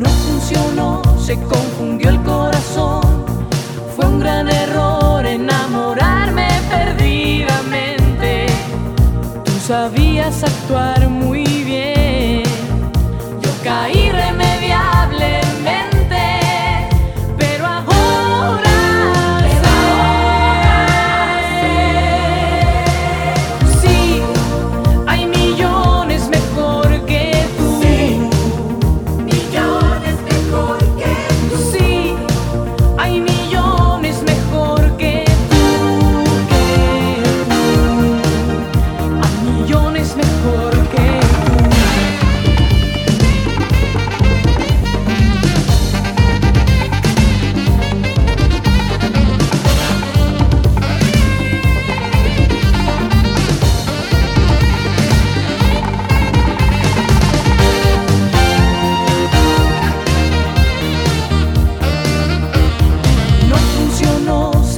No funcionó, se confundió el corazón. Fue un gran error enamorarme perdidamente. Tú sabías actuar muy bien. Yo caí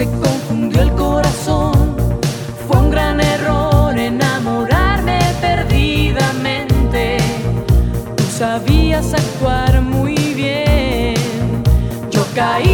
se confundió el corazón. Fue un gran error enamorarme perdidamente. Tú sabías actuar muy bien. Yo caí.